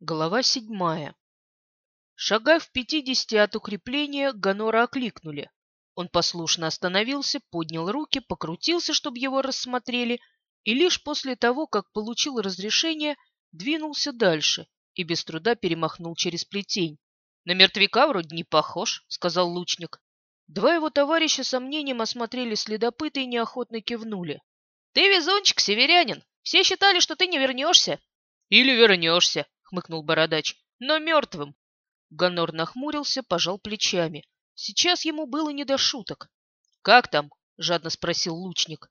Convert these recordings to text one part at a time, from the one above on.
Глава седьмая. Шагая в пятидесяти от укрепления, Гонора окликнули. Он послушно остановился, поднял руки, покрутился, чтобы его рассмотрели, и лишь после того, как получил разрешение, двинулся дальше и без труда перемахнул через плетень. «На мертвяка вроде не похож», — сказал лучник. Два его товарища сомнением осмотрели следопыта и неохотно кивнули. «Ты везунчик, северянин! Все считали, что ты не вернешься!» «Или вернешься!» — хмыкнул бородач. «Но мертвым!» Гонор нахмурился, пожал плечами. Сейчас ему было не до шуток. «Как там?» — жадно спросил лучник.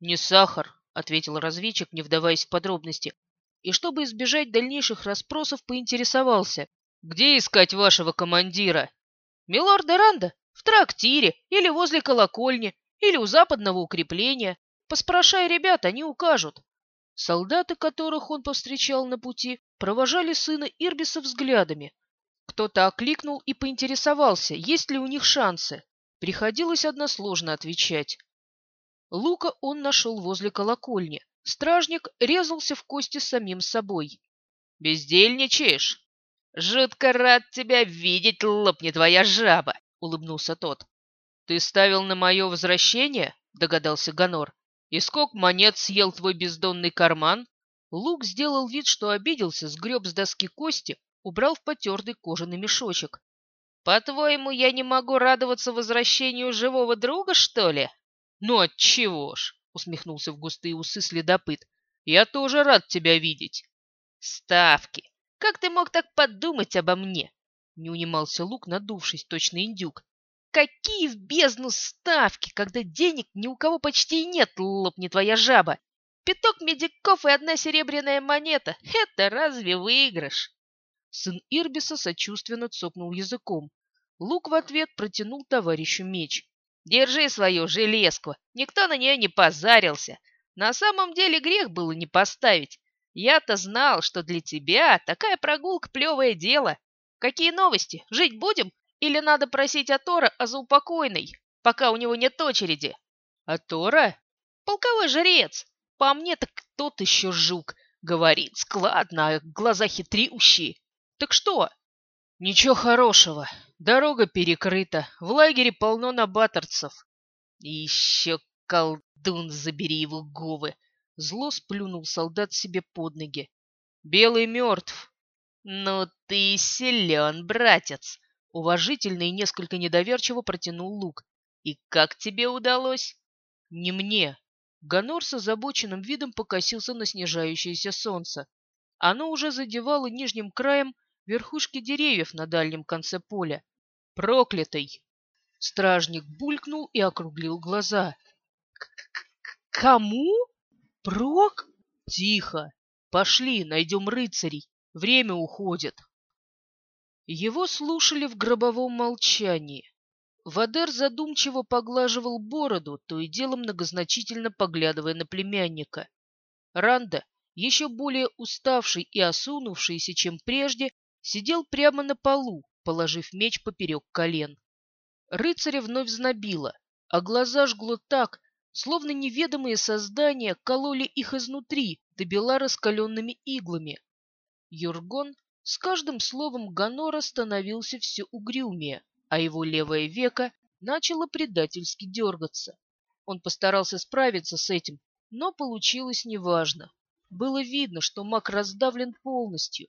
«Не сахар», — ответил разведчик, не вдаваясь в подробности. И чтобы избежать дальнейших расспросов, поинтересовался. «Где искать вашего командира?» «Милорд Деранда, в трактире, или возле колокольни, или у западного укрепления. Поспрашай ребят, они укажут». Солдаты, которых он повстречал на пути, провожали сына Ирбиса взглядами. Кто-то окликнул и поинтересовался, есть ли у них шансы. Приходилось односложно отвечать. Лука он нашел возле колокольни. Стражник резался в кости самим собой. «Бездельничаешь?» «Жутко рад тебя видеть, лопни твоя жаба!» — улыбнулся тот. «Ты ставил на мое возвращение?» — догадался Гонор. «И сколько монет съел твой бездонный карман?» Лук сделал вид, что обиделся, сгреб с доски кости, убрал в потертый кожаный мешочек. «По-твоему, я не могу радоваться возвращению живого друга, что ли?» «Ну отчего ж!» — усмехнулся в густые усы следопыт. «Я тоже рад тебя видеть!» «Ставки! Как ты мог так подумать обо мне?» Не унимался Лук, надувшись, точно индюк. Какие в бездну ставки, когда денег ни у кого почти нет, лопни твоя жаба. Пяток медиков и одна серебряная монета — это разве выигрыш? Сын Ирбиса сочувственно цокнул языком. Лук в ответ протянул товарищу меч. «Держи свою железку, никто на нее не позарился. На самом деле грех было не поставить. Я-то знал, что для тебя такая прогулка плевое дело. Какие новости? Жить будем? Или надо просить Атора о заупокойной, пока у него нет очереди? Атора? Полковой жрец. По мне так тот еще жук. Говорит складно, а глаза хитрющие. Так что? Ничего хорошего. Дорога перекрыта. В лагере полно набаторцев. Еще колдун, забери его говы. Зло сплюнул солдат себе под ноги. Белый мертв. Ну ты силен, братец. Уважительно и несколько недоверчиво протянул Лук. «И как тебе удалось?» «Не мне». Гонор с озабоченным видом покосился на снижающееся солнце. Оно уже задевало нижним краем верхушки деревьев на дальнем конце поля. «Проклятый!» Стражник булькнул и округлил глаза. «Кому? Прок?» «Тихо! Пошли, найдем рыцарей. Время уходит». Его слушали в гробовом молчании. Вадер задумчиво поглаживал бороду, то и дело многозначительно поглядывая на племянника. Ранда, еще более уставший и осунувшийся, чем прежде, сидел прямо на полу, положив меч поперек колен. Рыцаря вновь знобило, а глаза жгло так, словно неведомые создания кололи их изнутри, добила раскаленными иглами. Юргон с каждым словом Ганора становился все угрюмее, а его левое веко начало предательски дергаться. Он постарался справиться с этим, но получилось неважно. Было видно, что маг раздавлен полностью.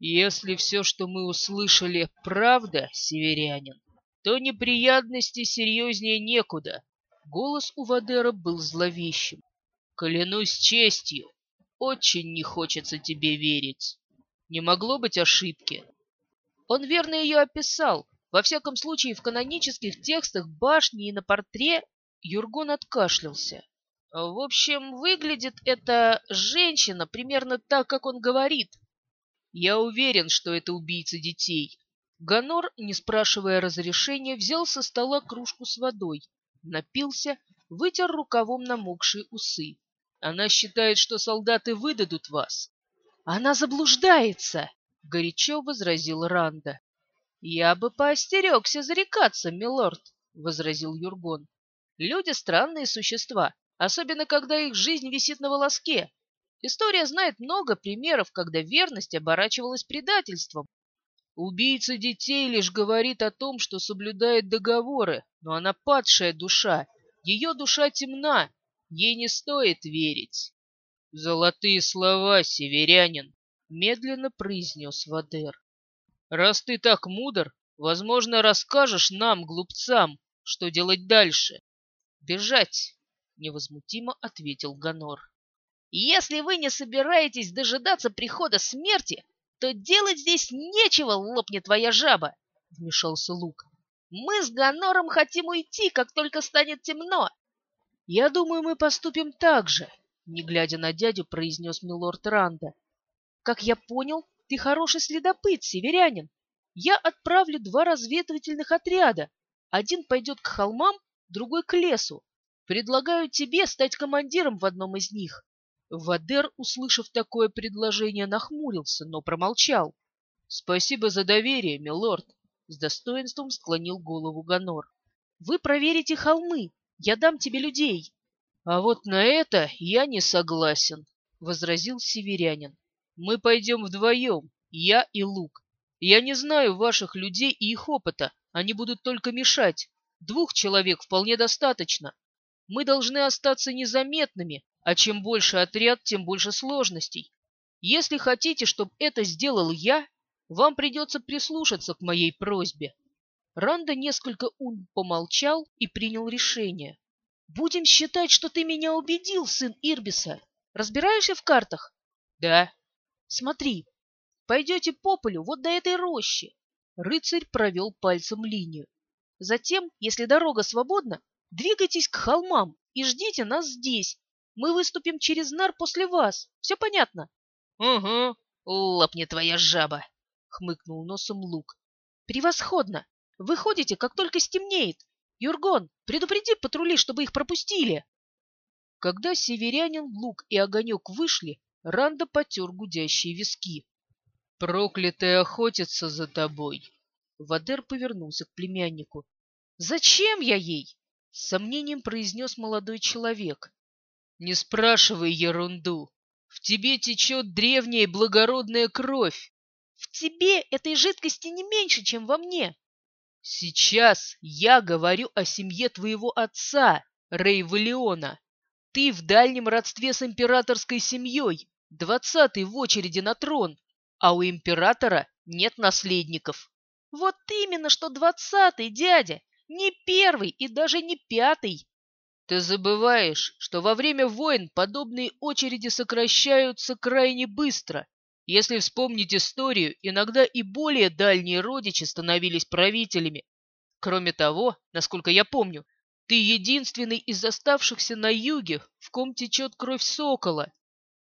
«Если все, что мы услышали, правда, северянин, то неприятности серьезнее некуда». Голос у Вадера был зловещим. «Клянусь честью, очень не хочется тебе верить». Не могло быть ошибки. Он верно ее описал. Во всяком случае, в канонических текстах башни и на портре Юргон откашлялся. В общем, выглядит эта женщина примерно так, как он говорит. Я уверен, что это убийца детей. Ганор, не спрашивая разрешения, взял со стола кружку с водой, напился, вытер рукавом намокшие усы. Она считает, что солдаты выдадут вас. Она заблуждается, — горячо возразил Ранда. — Я бы поостерегся зарекаться, милорд, — возразил Юргон. — Люди — странные существа, особенно когда их жизнь висит на волоске. История знает много примеров, когда верность оборачивалась предательством. Убийца детей лишь говорит о том, что соблюдает договоры, но она падшая душа. Ее душа темна, ей не стоит верить. «Золотые слова, северянин!» — медленно произнес Вадер. «Раз ты так мудр, возможно, расскажешь нам, глупцам, что делать дальше?» «Бежать!» — невозмутимо ответил Ганор. «Если вы не собираетесь дожидаться прихода смерти, то делать здесь нечего, лопнет твоя жаба!» — вмешался Лук. «Мы с Ганором хотим уйти, как только станет темно!» «Я думаю, мы поступим так же», — не глядя на дядю, произнес милорд Ранда. «Как я понял, ты хороший следопыт, северянин. Я отправлю два разведывательных отряда. Один пойдет к холмам, другой к лесу. Предлагаю тебе стать командиром в одном из них. Вадер, услышав такое предложение, нахмурился, но промолчал. «Спасибо за доверие, милорд», — с достоинством склонил голову Ганор. «Вы проверите холмы, я дам тебе людей». «А вот на это я не согласен», — возразил северянин. «Мы пойдем вдвоем, я и Лук. Я не знаю ваших людей и их опыта, они будут только мешать. Двух человек вполне достаточно. Мы должны остаться незаметными, а чем больше отряд, тем больше сложностей. Если хотите, чтобы это сделал я, вам придется прислушаться к моей просьбе. Ранда несколько ум помолчал и принял решение. Будем считать, что ты меня убедил, сын Ирбиса. Разбираешься в картах? Да. Смотри, пойдете по полю вот до этой рощи. Рыцарь провел пальцем линию. Затем, если дорога свободна, Двигайтесь к холмам и ждите нас здесь. Мы выступим через нар после вас. Все понятно? — Угу, лопни твоя жаба, — хмыкнул носом Лук. — Превосходно. Выходите, как только стемнеет. Юргон, предупреди патрули, чтобы их пропустили. Когда северянин, Лук и Огонек вышли, Ранда потер гудящие виски. — Проклятая охотится за тобой. Вадер повернулся к племяннику. — Зачем я ей? С сомнением произнес молодой человек. «Не спрашивай ерунду. В тебе течет древняя благородная кровь. В тебе этой жидкости не меньше, чем во мне. Сейчас я говорю о семье твоего отца, Рей Валиона. Ты в дальнем родстве с императорской семьей, двадцатый в очереди на трон, а у императора нет наследников. Вот именно, что двадцатый, дядя. Не первый и даже не пятый. Ты забываешь, что во время войн подобные очереди сокращаются крайне быстро. Если вспомнить историю, иногда и более дальние родичи становились правителями. Кроме того, насколько я помню, ты единственный из оставшихся на юге, в ком течет кровь сокола.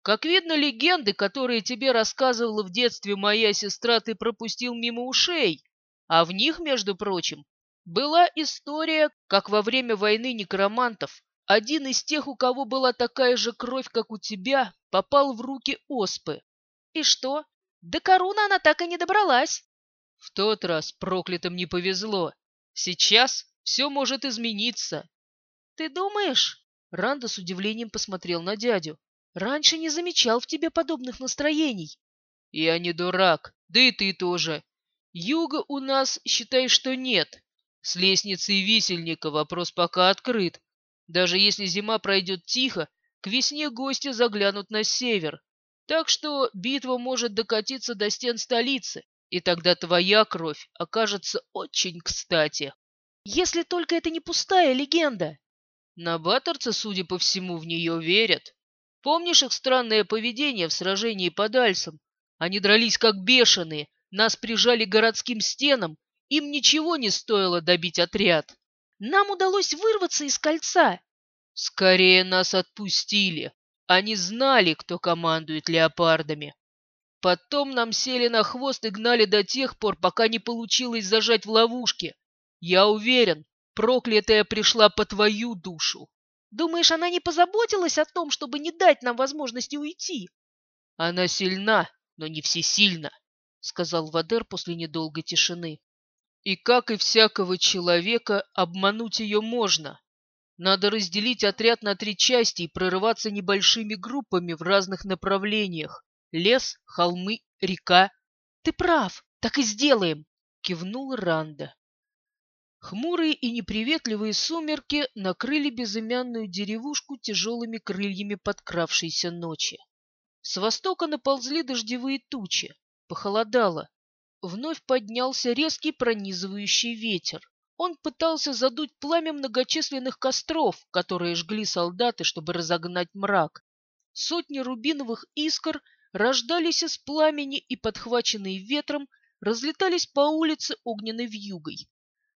Как видно, легенды, которые тебе рассказывала в детстве моя сестра, ты пропустил мимо ушей. А в них, между прочим, была история, как во время войны некромантов один из тех, у кого была такая же кровь, как у тебя, попал в руки оспы. И что? До короны она так и не добралась. В тот раз проклятым не повезло. Сейчас все может измениться. Ты думаешь? Ранда с удивлением посмотрел на дядю. Раньше не замечал в тебе подобных настроений. Я не дурак, да и ты тоже. Юга у нас, считай, что нет. С лестницей висельника вопрос пока открыт. Даже если зима пройдет тихо, к весне гости заглянут на север. Так что битва может докатиться до стен столицы, и тогда твоя кровь окажется очень кстати. Если только это не пустая легенда. На Баттерца, судя по всему, в нее верят. Помнишь их странное поведение в сражении под Альсом? Они дрались как бешеные, нас прижали к городским стенам им ничего не стоило добить отряд. Нам удалось вырваться из кольца. Скорее нас отпустили. Они знали, кто командует леопардами. Потом нам сели на хвост и гнали до тех пор, пока не получилось зажать в ловушке. Я уверен, проклятая пришла по твою душу. Думаешь, она не позаботилась о том, чтобы не дать нам возможности уйти? Она сильна, но не всесильна, сказал Вадер после недолгой тишины. И как и всякого человека, обмануть ее можно. Надо разделить отряд на три части и прорываться небольшими группами в разных направлениях. Лес, холмы, река. Ты прав, так и сделаем, кивнул Ранда. Хмурые и неприветливые сумерки накрыли безымянную деревушку тяжелыми крыльями подкравшейся ночи. С востока наползли дождевые тучи, похолодало. Вновь поднялся резкий пронизывающий ветер. Он пытался задуть пламя многочисленных костров, которые жгли солдаты, чтобы разогнать мрак. Сотни рубиновых искр рождались из пламени и, подхваченные ветром, разлетались по улице огненной вьюгой.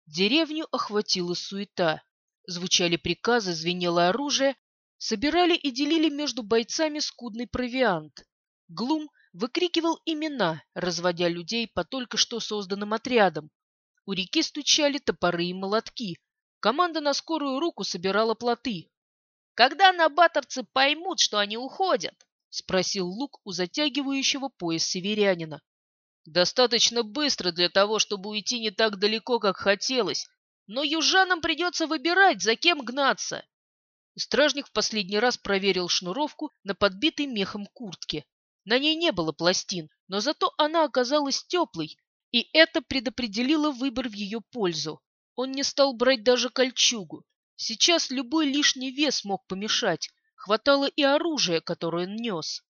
Деревню охватила суета. Звучали приказы, звенело оружие, собирали и делили между бойцами скудный провиант. Глум выкрикивал имена, разводя людей по только что созданным отрядам. У реки стучали топоры и молотки. Команда на скорую руку собирала плоты. «Когда набатовцы поймут, что они уходят?» — спросил Лук у затягивающего пояс северянина. Достаточно быстро для того, чтобы уйти не так далеко, как хотелось, но южанам придется выбирать, за кем гнаться. Стражник в последний раз проверил шнуровку на подбитой мехом куртке. На ней не было пластин, но зато она оказалась теплой, и это предопределило выбор в ее пользу. Он не стал брать даже кольчугу. Сейчас любой лишний вес мог помешать. Хватало и оружия, которое он нес.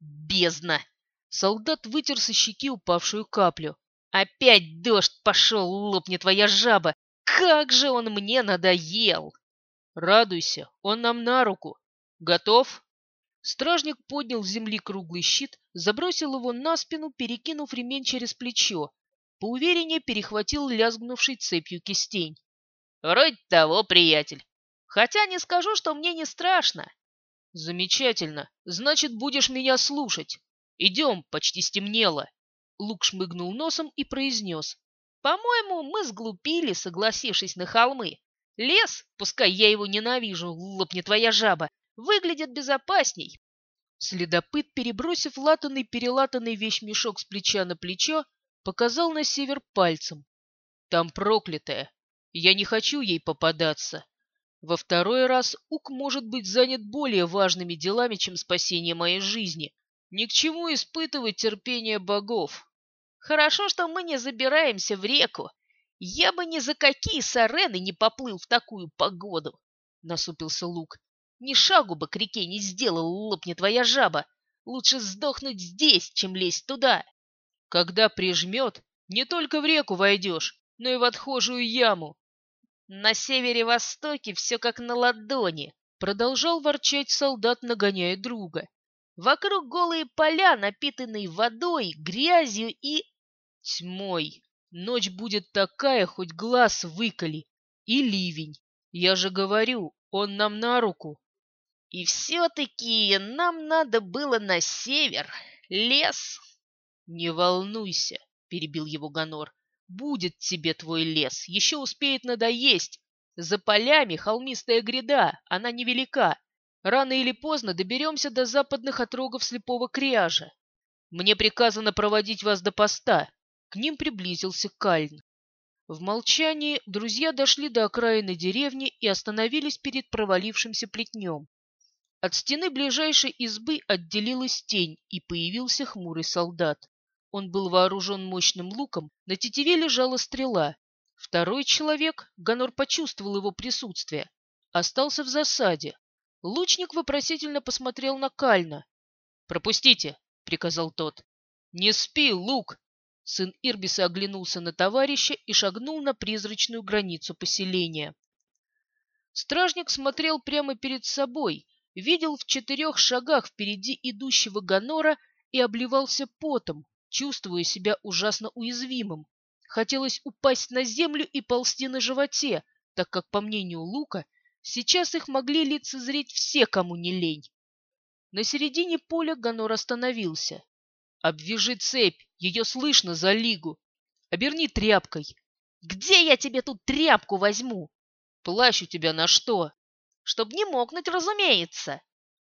«Бездна!» Солдат вытер со щеки упавшую каплю. «Опять дождь пошел, лопни твоя жаба! Как же он мне надоел!» «Радуйся, он нам на руку. Готов?» Стражник поднял с земли круглый щит, забросил его на спину, перекинув ремень через плечо. Поувереннее перехватил лязгнувший цепью кистень. «Вроде того, приятель. Хотя не скажу, что мне не страшно». «Замечательно. Значит, будешь меня слушать. «Идем, почти стемнело!» Лук шмыгнул носом и произнес. «По-моему, мы сглупили, согласившись на холмы. Лес, пускай я его ненавижу, лопни твоя жаба, выглядит безопасней». Следопыт, перебросив латанный-перелатанный вещмешок с плеча на плечо, показал на север пальцем. «Там проклятая. Я не хочу ей попадаться. Во второй раз Ук может быть занят более важными делами, чем спасение моей жизни, ни к чему испытывать терпение богов. Хорошо, что мы не забираемся в реку. Я бы ни за какие сарены не поплыл в такую погоду, — насупился Лук. Ни шагу бы к реке не сделал, лопни твоя жаба. Лучше сдохнуть здесь, чем лезть туда. Когда прижмет, не только в реку войдешь, но и в отхожую яму. На севере-востоке все как на ладони, — продолжал ворчать солдат, нагоняя друга. Вокруг голые поля, напитанные водой, грязью и... Тьмой. Ночь будет такая, хоть глаз выколи. И ливень. Я же говорю, он нам на руку. И все-таки нам надо было на север. Лес. Не волнуйся, перебил его Гонор. Будет тебе твой лес, еще успеет надоесть. За полями холмистая гряда, она невелика. Рано или поздно доберемся до западных отрогов слепого кряжа. Мне приказано проводить вас до поста. К ним приблизился Кальн. В молчании друзья дошли до окраины деревни и остановились перед провалившимся плетнем. От стены ближайшей избы отделилась тень, и появился хмурый солдат. Он был вооружен мощным луком, на тетиве лежала стрела. Второй человек, Ганор почувствовал его присутствие, остался в засаде, Лучник вопросительно посмотрел на Кальна. «Пропустите!» — приказал тот. «Не спи, Лук!» Сын Ирбиса оглянулся на товарища и шагнул на призрачную границу поселения. Стражник смотрел прямо перед собой, видел в четырех шагах впереди идущего Ганора и обливался потом, чувствуя себя ужасно уязвимым. Хотелось упасть на землю и ползти на животе, так как, по мнению Лука, Сейчас их могли лицезреть все, кому не лень. На середине поля Ганор остановился. «Обвяжи цепь, ее слышно за лигу. Оберни тряпкой». «Где я тебе тут тряпку возьму?» «Плащ у тебя на что?» «Чтоб не мокнуть, разумеется».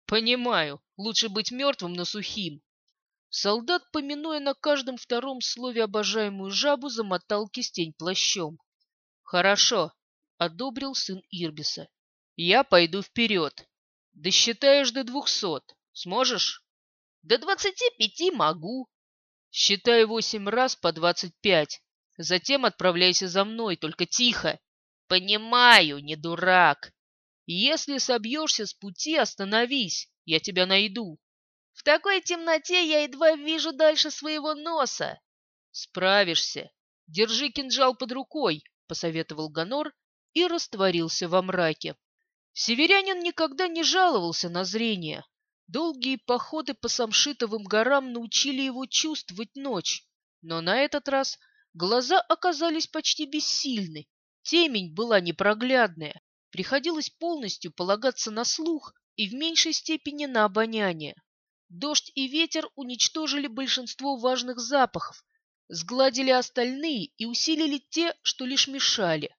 «Понимаю, лучше быть мертвым, но сухим». Солдат, поминуя на каждом втором слове обожаемую жабу, замотал кистень плащом. «Хорошо», — одобрил сын Ирбиса. Я пойду вперед. Досчитаешь до двухсот. Сможешь? До двадцати пяти могу. Считай восемь раз по двадцать пять. Затем отправляйся за мной, только тихо. Понимаю, не дурак. Если собьешься с пути, остановись. Я тебя найду. В такой темноте я едва вижу дальше своего носа. Справишься. Держи кинжал под рукой, посоветовал Ганор и растворился во мраке. Северянин никогда не жаловался на зрение. Долгие походы по Самшитовым горам научили его чувствовать ночь, но на этот раз глаза оказались почти бессильны. Темень была непроглядная, приходилось полностью полагаться на слух и в меньшей степени на обоняние. Дождь и ветер уничтожили большинство важных запахов, сгладили остальные и усилили те, что лишь мешали.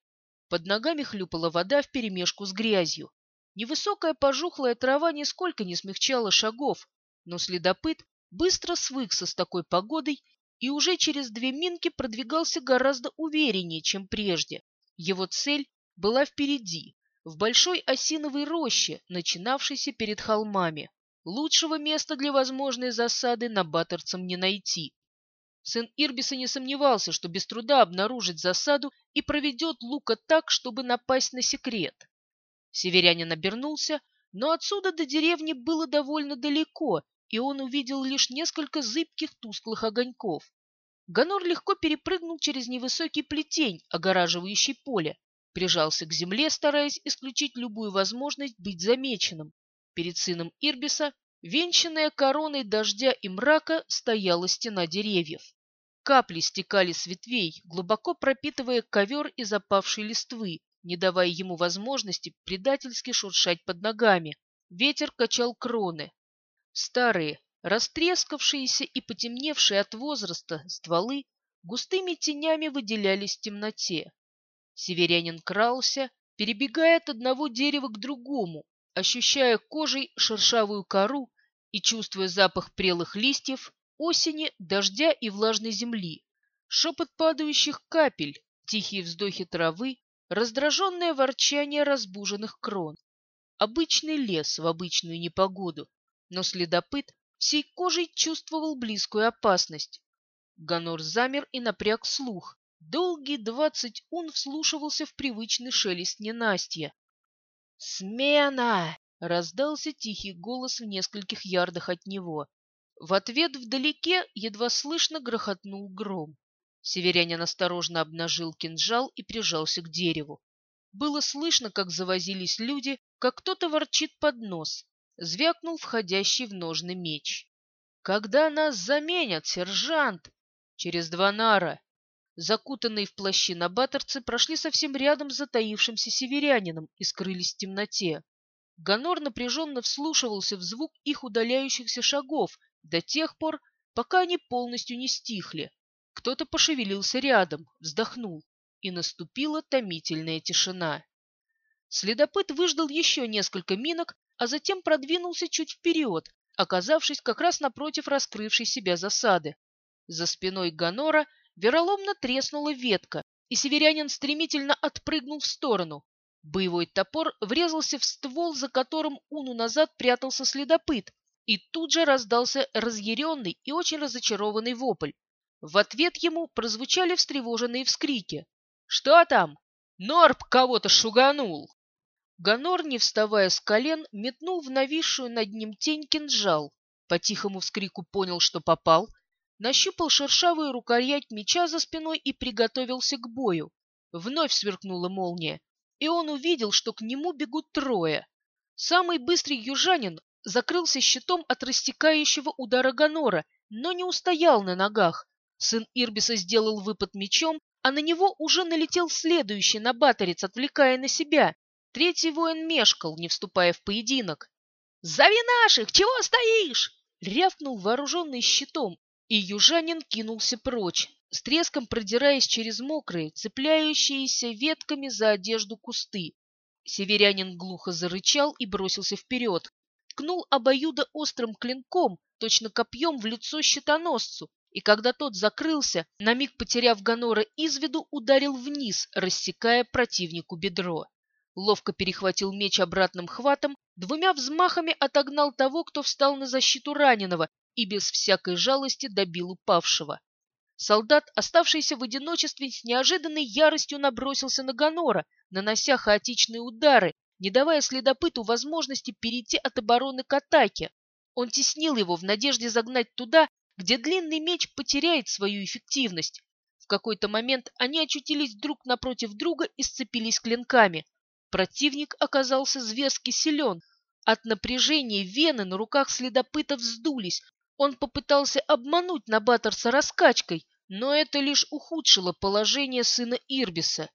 Под ногами хлюпала вода вперемешку с грязью. Невысокая пожухлая трава нисколько не смягчала шагов, но следопыт быстро свыкся с такой погодой и уже через две минки продвигался гораздо увереннее, чем прежде. Его цель была впереди, в большой осиновой роще, начинавшейся перед холмами. Лучшего места для возможной засады на Баттерцам не найти. Сын Ирбиса не сомневался, что без труда обнаружит засаду и проведет Лука так, чтобы напасть на секрет. Северянин обернулся, но отсюда до деревни было довольно далеко, и он увидел лишь несколько зыбких тусклых огоньков. Ганор легко перепрыгнул через невысокий плетень, огораживающий поле, прижался к земле, стараясь исключить любую возможность быть замеченным. Перед сыном Ирбиса, венчанная короной дождя и мрака, стояла стена деревьев. Капли стекали с ветвей, глубоко пропитывая ковер из опавшей листвы, не давая ему возможности предательски шуршать под ногами. Ветер качал кроны. Старые, растрескавшиеся и потемневшие от возраста стволы густыми тенями выделялись в темноте. Северянин крался, перебегая от одного дерева к другому, ощущая кожей шершавую кору и чувствуя запах прелых листьев, осени, дождя и влажной земли, шепот падающих капель, тихие вздохи травы, раздраженное ворчание разбуженных крон. Обычный лес в обычную непогоду, но следопыт всей кожей чувствовал близкую опасность. Ганор замер и напряг слух. Долгие двадцать ун вслушивался в привычный шелест ненастья. «Смена!» — раздался тихий голос в нескольких ярдах от него. В ответ вдалеке едва слышно грохотнул гром. Северянин осторожно обнажил кинжал и прижался к дереву. Было слышно, как завозились люди, как кто-то ворчит под нос. Звякнул входящий в ножны меч. «Когда нас заменят, сержант?» «Через два нара». Закутанные в плащи набаторцы прошли совсем рядом с затаившимся северянином и скрылись в темноте. Гонор напряженно вслушивался в звук их удаляющихся шагов до тех пор, пока они полностью не стихли. Кто-то пошевелился рядом, вздохнул, и наступила томительная тишина. Следопыт выждал еще несколько минок, а затем продвинулся чуть вперед, оказавшись как раз напротив раскрывшей себя засады. За спиной Ганора вероломно треснула ветка, и северянин стремительно отпрыгнул в сторону. Боевой топор врезался в ствол, за которым уну назад прятался следопыт, и тут же раздался разъяренный и очень разочарованный вопль. В ответ ему прозвучали встревоженные вскрики. «Что там? Норб кого-то шуганул!» Ганор, не вставая с колен, метнул в нависшую над ним тень кинжал. По тихому вскрику понял, что попал, нащупал шершавую рукоять меча за спиной и приготовился к бою. Вновь сверкнула молния, и он увидел, что к нему бегут трое. Самый быстрый южанин закрылся щитом от растекающего удара Ганора, но не устоял на ногах. Сын Ирбиса сделал выпад мечом, а на него уже налетел следующий набаторец, отвлекая на себя. Третий воин мешкал, не вступая в поединок. «Зови наших! Чего стоишь?» Рявкнул вооруженный щитом, и южанин кинулся прочь, с треском продираясь через мокрые, цепляющиеся ветками за одежду кусты. Северянин глухо зарычал и бросился вперед. Ткнул обоюдо острым клинком, точно копьем в лицо щитоносцу, и когда тот закрылся, на миг потеряв Ганора из виду, ударил вниз, рассекая противнику бедро. ловко перехватил меч обратным хватом, двумя взмахами отогнал того, кто встал на защиту раненого, и без всякой жалости добил упавшего. Солдат, оставшийся в одиночестве, с неожиданной яростью набросился на Гонора, нанося хаотичные удары, не давая следопыту возможности перейти от обороны к атаке. Он теснил его в надежде загнать туда, где длинный меч потеряет свою эффективность. В какой-то момент они очутились друг напротив друга и сцепились клинками. Противник оказался зверски силен. От напряжения вены на руках следопыта вздулись. Он попытался обмануть Набаторса раскачкой, но это лишь ухудшило положение сына Ирбиса.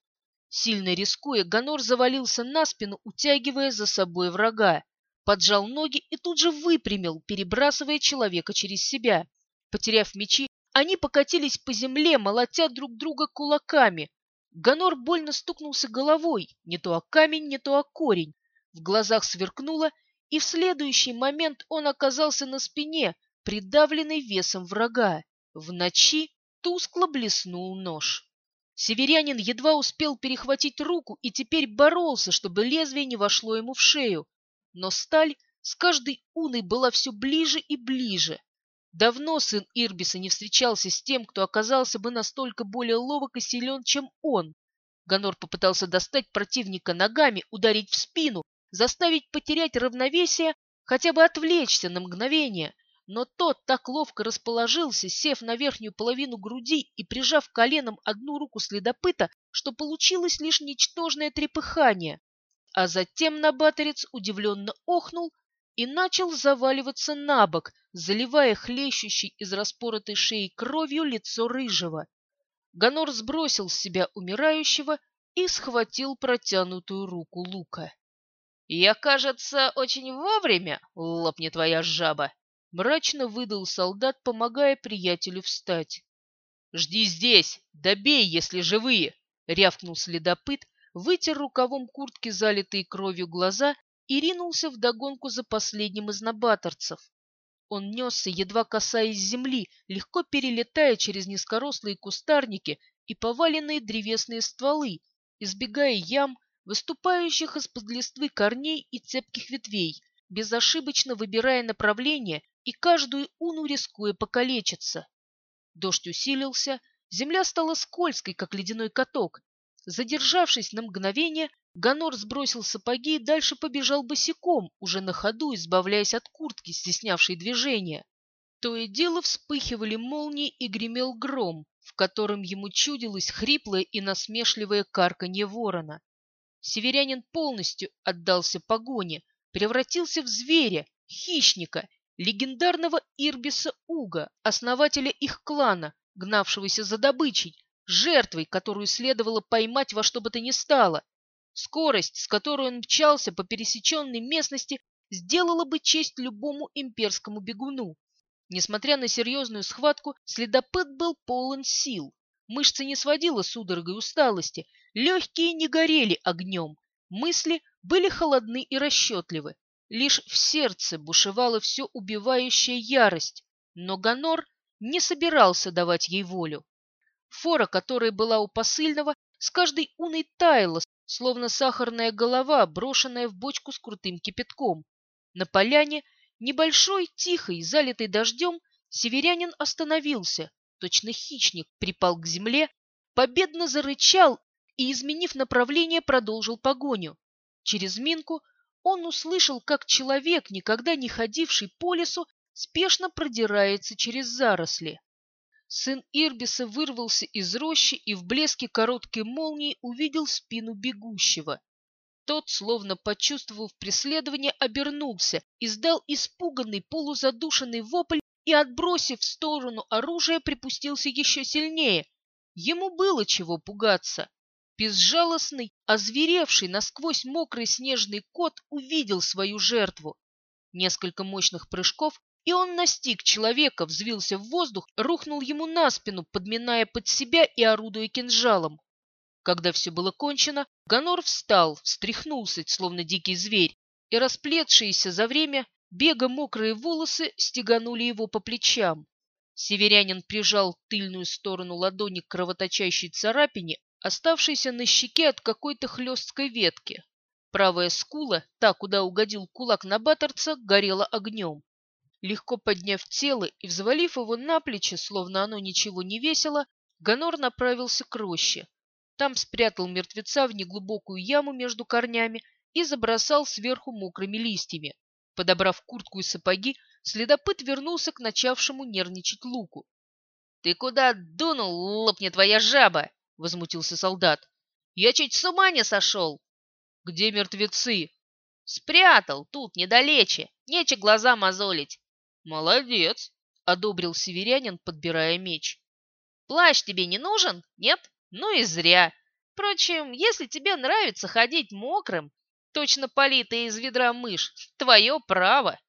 Сильно рискуя, Гонор завалился на спину, утягивая за собой врага поджал ноги и тут же выпрямил, перебрасывая человека через себя. Потеряв мечи, они покатились по земле, молотя друг друга кулаками. Гонор больно стукнулся головой, не то о камень, не то о корень. В глазах сверкнуло, и в следующий момент он оказался на спине, придавленный весом врага. В ночи тускло блеснул нож. Северянин едва успел перехватить руку и теперь боролся, чтобы лезвие не вошло ему в шею но сталь с каждой уной была все ближе и ближе. Давно сын Ирбиса не встречался с тем, кто оказался бы настолько более ловок и силен, чем он. Ганор попытался достать противника ногами, ударить в спину, заставить потерять равновесие, хотя бы отвлечься на мгновение. Но тот так ловко расположился, сев на верхнюю половину груди и прижав коленом одну руку следопыта, что получилось лишь ничтожное трепыхание. А затем набаторец удивленно охнул и начал заваливаться на бок, заливая хлещущей из распоротой шеи кровью лицо рыжего. Гонор сбросил с себя умирающего и схватил протянутую руку Лука. — Я, кажется, очень вовремя, лопнет твоя жаба! — мрачно выдал солдат, помогая приятелю встать. — Жди здесь, добей, если живые! — рявкнул следопыт, вытер рукавом куртки залитые кровью глаза и ринулся вдогонку за последним из набаторцев. Он несся, едва касаясь земли, легко перелетая через низкорослые кустарники и поваленные древесные стволы, избегая ям, выступающих из-под листвы корней и цепких ветвей, безошибочно выбирая направление и каждую уну рискуя покалечиться. Дождь усилился, земля стала скользкой, как ледяной каток, Задержавшись на мгновение, Ганор сбросил сапоги и дальше побежал босиком, уже на ходу избавляясь от куртки, стеснявшей движение. То и дело вспыхивали молнии и гремел гром, в котором ему чудилось хриплое и насмешливое карканье ворона. Северянин полностью отдался погоне, превратился в зверя, хищника, легендарного Ирбиса Уга, основателя их клана, гнавшегося за добычей, жертвой, которую следовало поймать во что бы то ни стало. Скорость, с которой он мчался по пересеченной местности, сделала бы честь любому имперскому бегуну. Несмотря на серьезную схватку, следопыт был полон сил. Мышцы не сводила судорогой усталости, легкие не горели огнем, мысли были холодны и расчетливы. Лишь в сердце бушевала все убивающая ярость, но Ганор не собирался давать ей волю. Фора, которая была у посыльного, с каждой уной таяла, словно сахарная голова, брошенная в бочку с крутым кипятком. На поляне, небольшой, тихой, залитой дождем, северянин остановился. Точно хищник припал к земле, победно зарычал и, изменив направление, продолжил погоню. Через минку он услышал, как человек, никогда не ходивший по лесу, спешно продирается через заросли. Сын Ирбиса вырвался из рощи и в блеске короткой молнии увидел спину бегущего. Тот, словно почувствовав преследование, обернулся, издал испуганный полузадушенный вопль и, отбросив в сторону оружие, припустился еще сильнее. Ему было чего пугаться. Безжалостный, озверевший насквозь мокрый снежный кот увидел свою жертву. Несколько мощных прыжков, и он настиг человека, взвился в воздух, рухнул ему на спину, подминая под себя и орудуя кинжалом. Когда все было кончено, Ганор встал, встряхнулся, словно дикий зверь, и расплетшиеся за время бега мокрые волосы стеганули его по плечам. Северянин прижал тыльную сторону ладони к кровоточащей царапине, оставшейся на щеке от какой-то хлесткой ветки. Правая скула, та, куда угодил кулак на баттерца, горела огнем. Легко подняв тело и взвалив его на плечи, словно оно ничего не весило, Гонор направился к роще. Там спрятал мертвеца в неглубокую яму между корнями и забросал сверху мокрыми листьями. Подобрав куртку и сапоги, следопыт вернулся к начавшему нервничать луку. — Ты куда дунул, лопнет твоя жаба? — возмутился солдат. — Я чуть с ума не сошел. Где мертвецы? Спрятал, тут, недалече. Нече глаза мозолить. Молодец, одобрил северянин, подбирая меч. Плащ тебе не нужен? Нет? Ну и зря. Впрочем, если тебе нравится ходить мокрым, точно политый из ведра мышь, твое право.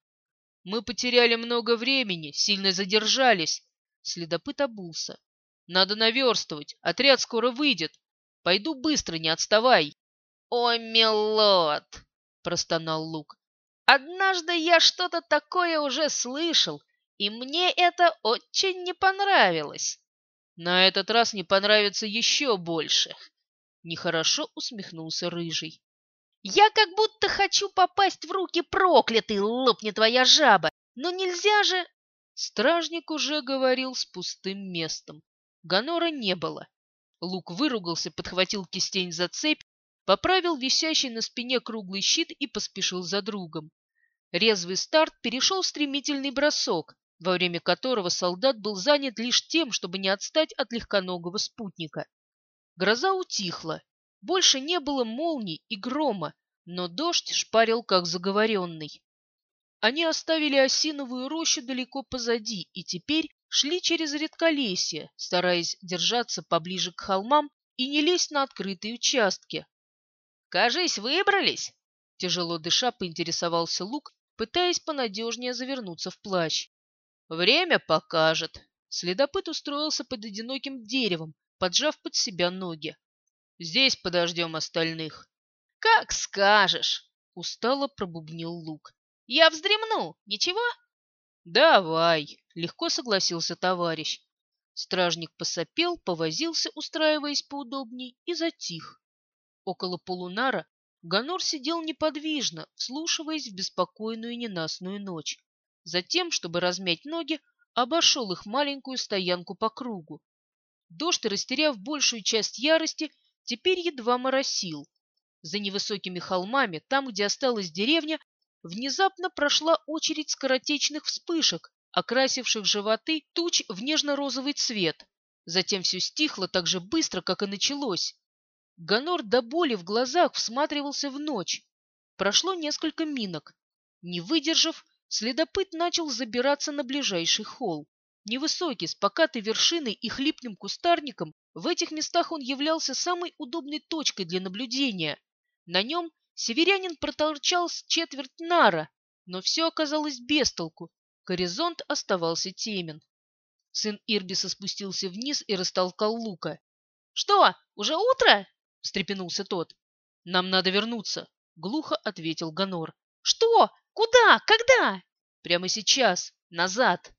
Мы потеряли много времени, сильно задержались. Следопыт обулся. Надо наверстывать, отряд скоро выйдет. Пойду быстро, не отставай. «Ой, милот!» — простонал Лук. «Однажды я что-то такое уже слышал, и мне это очень не понравилось». «На этот раз не понравится еще больше!» Нехорошо усмехнулся Рыжий. «Я как будто хочу попасть в руки проклятый, лопни твоя жаба! Но нельзя же...» Стражник уже говорил с пустым местом. Гонора не было. Лук выругался, подхватил кистень за цепь поправил висящий на спине круглый щит и поспешил за другом. Резвый старт перешел в стремительный бросок, во время которого солдат был занят лишь тем, чтобы не отстать от легконогого спутника. Гроза утихла, больше не было молний и грома, но дождь шпарил как заговоренный. Они оставили осиновую рощу далеко позади и теперь шли через редколесье, стараясь держаться поближе к холмам и не лезть на открытые участки, «Кажись, выбрались!» Тяжело дыша поинтересовался Лук, пытаясь понадежнее завернуться в плащ. «Время покажет». Следопыт устроился под одиноким деревом, поджав под себя ноги. «Здесь подождем остальных». «Как скажешь!» — устало пробубнил Лук. «Я вздремну, ничего?» «Давай!» — легко согласился товарищ. Стражник посопел, повозился, устраиваясь поудобней, и затих. Около полунара Ганор сидел неподвижно, вслушиваясь в беспокойную ненастную ночь. Затем, чтобы размять ноги, обошел их маленькую стоянку по кругу. Дождь, растеряв большую часть ярости, теперь едва моросил. За невысокими холмами, там, где осталась деревня, внезапно прошла очередь скоротечных вспышек, окрасивших животы туч в нежно-розовый цвет. Затем все стихло так же быстро, как и началось. Ганор до боли в глазах всматривался в ночь. Прошло несколько минок. Не выдержав, следопыт начал забираться на ближайший холл. Невысокий, с покатой вершиной и хлипким кустарником, в этих местах он являлся самой удобной точкой для наблюдения. На нем северянин проторчал с четверть нара, но все оказалось без толку. Горизонт оставался темен. Сын Ирбиса спустился вниз и растолкал лука. — Что, уже утро? — встрепенулся тот. «Нам надо вернуться», — глухо ответил Ганор. «Что? Куда? Когда?» «Прямо сейчас. Назад».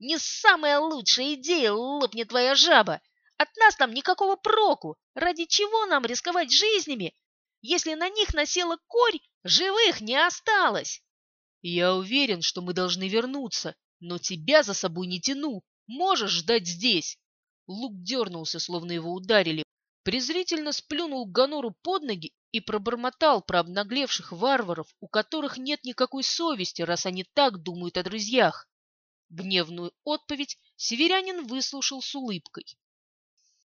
«Не самая лучшая идея, лопнет твоя жаба. От нас там никакого проку. Ради чего нам рисковать жизнями? Если на них насела корь, живых не осталось». «Я уверен, что мы должны вернуться, но тебя за собой не тяну. Можешь ждать здесь». Лук дернулся, словно его ударили, презрительно сплюнул Ганору под ноги и пробормотал про обнаглевших варваров, у которых нет никакой совести, раз они так думают о друзьях. Гневную отповедь северянин выслушал с улыбкой.